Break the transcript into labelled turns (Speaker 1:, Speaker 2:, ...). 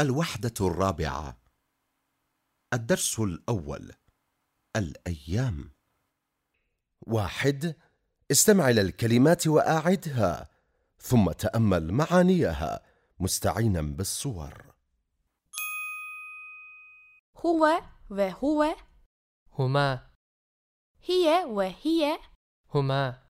Speaker 1: الوحدة الرابعة. الدرس الأول. الأيام. واحد. استمع إلى الكلمات وأعدها ثم تأمل معانيها مستعينا بالصور.
Speaker 2: هو وهو.
Speaker 3: هما.
Speaker 2: هي وهي.
Speaker 3: هما.